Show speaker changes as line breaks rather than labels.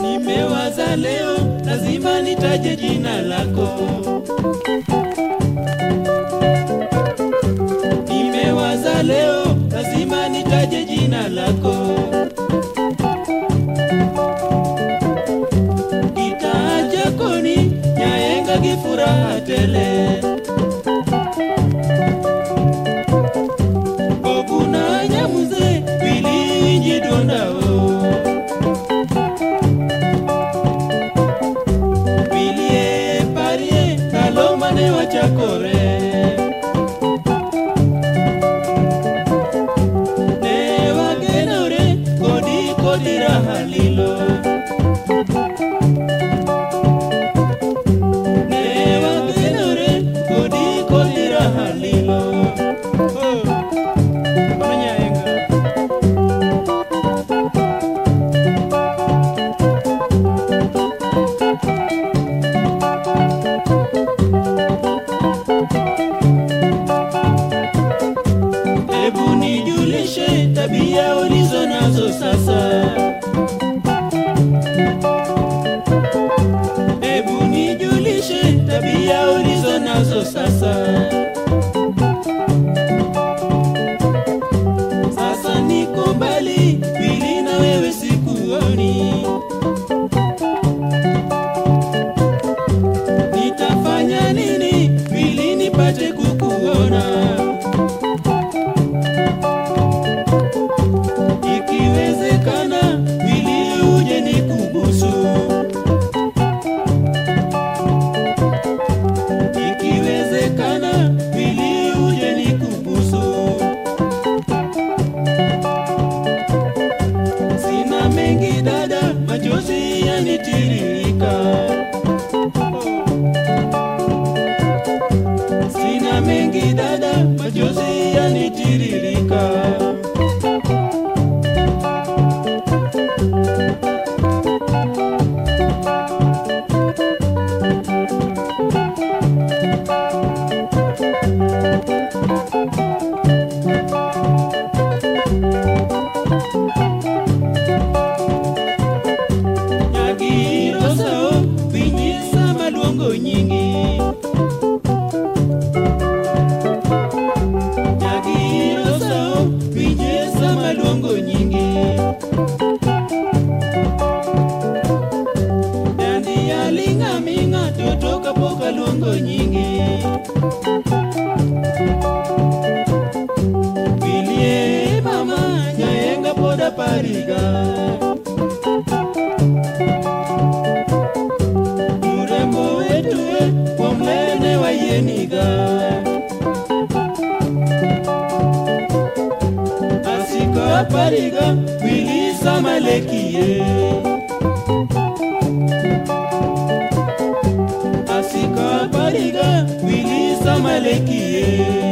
Nimewaza leo lazima nitaje jina lako. Nimewaza leo lazima nitaje jina lako. Kitaa nyaenga kifuraha tele tiriri nyimbo nyingi. Vilie mama nyayenga poda pariga. Murembo wetue wamlene wayeniga asiko pariga wilisa malekie koriga wilisa maleki ye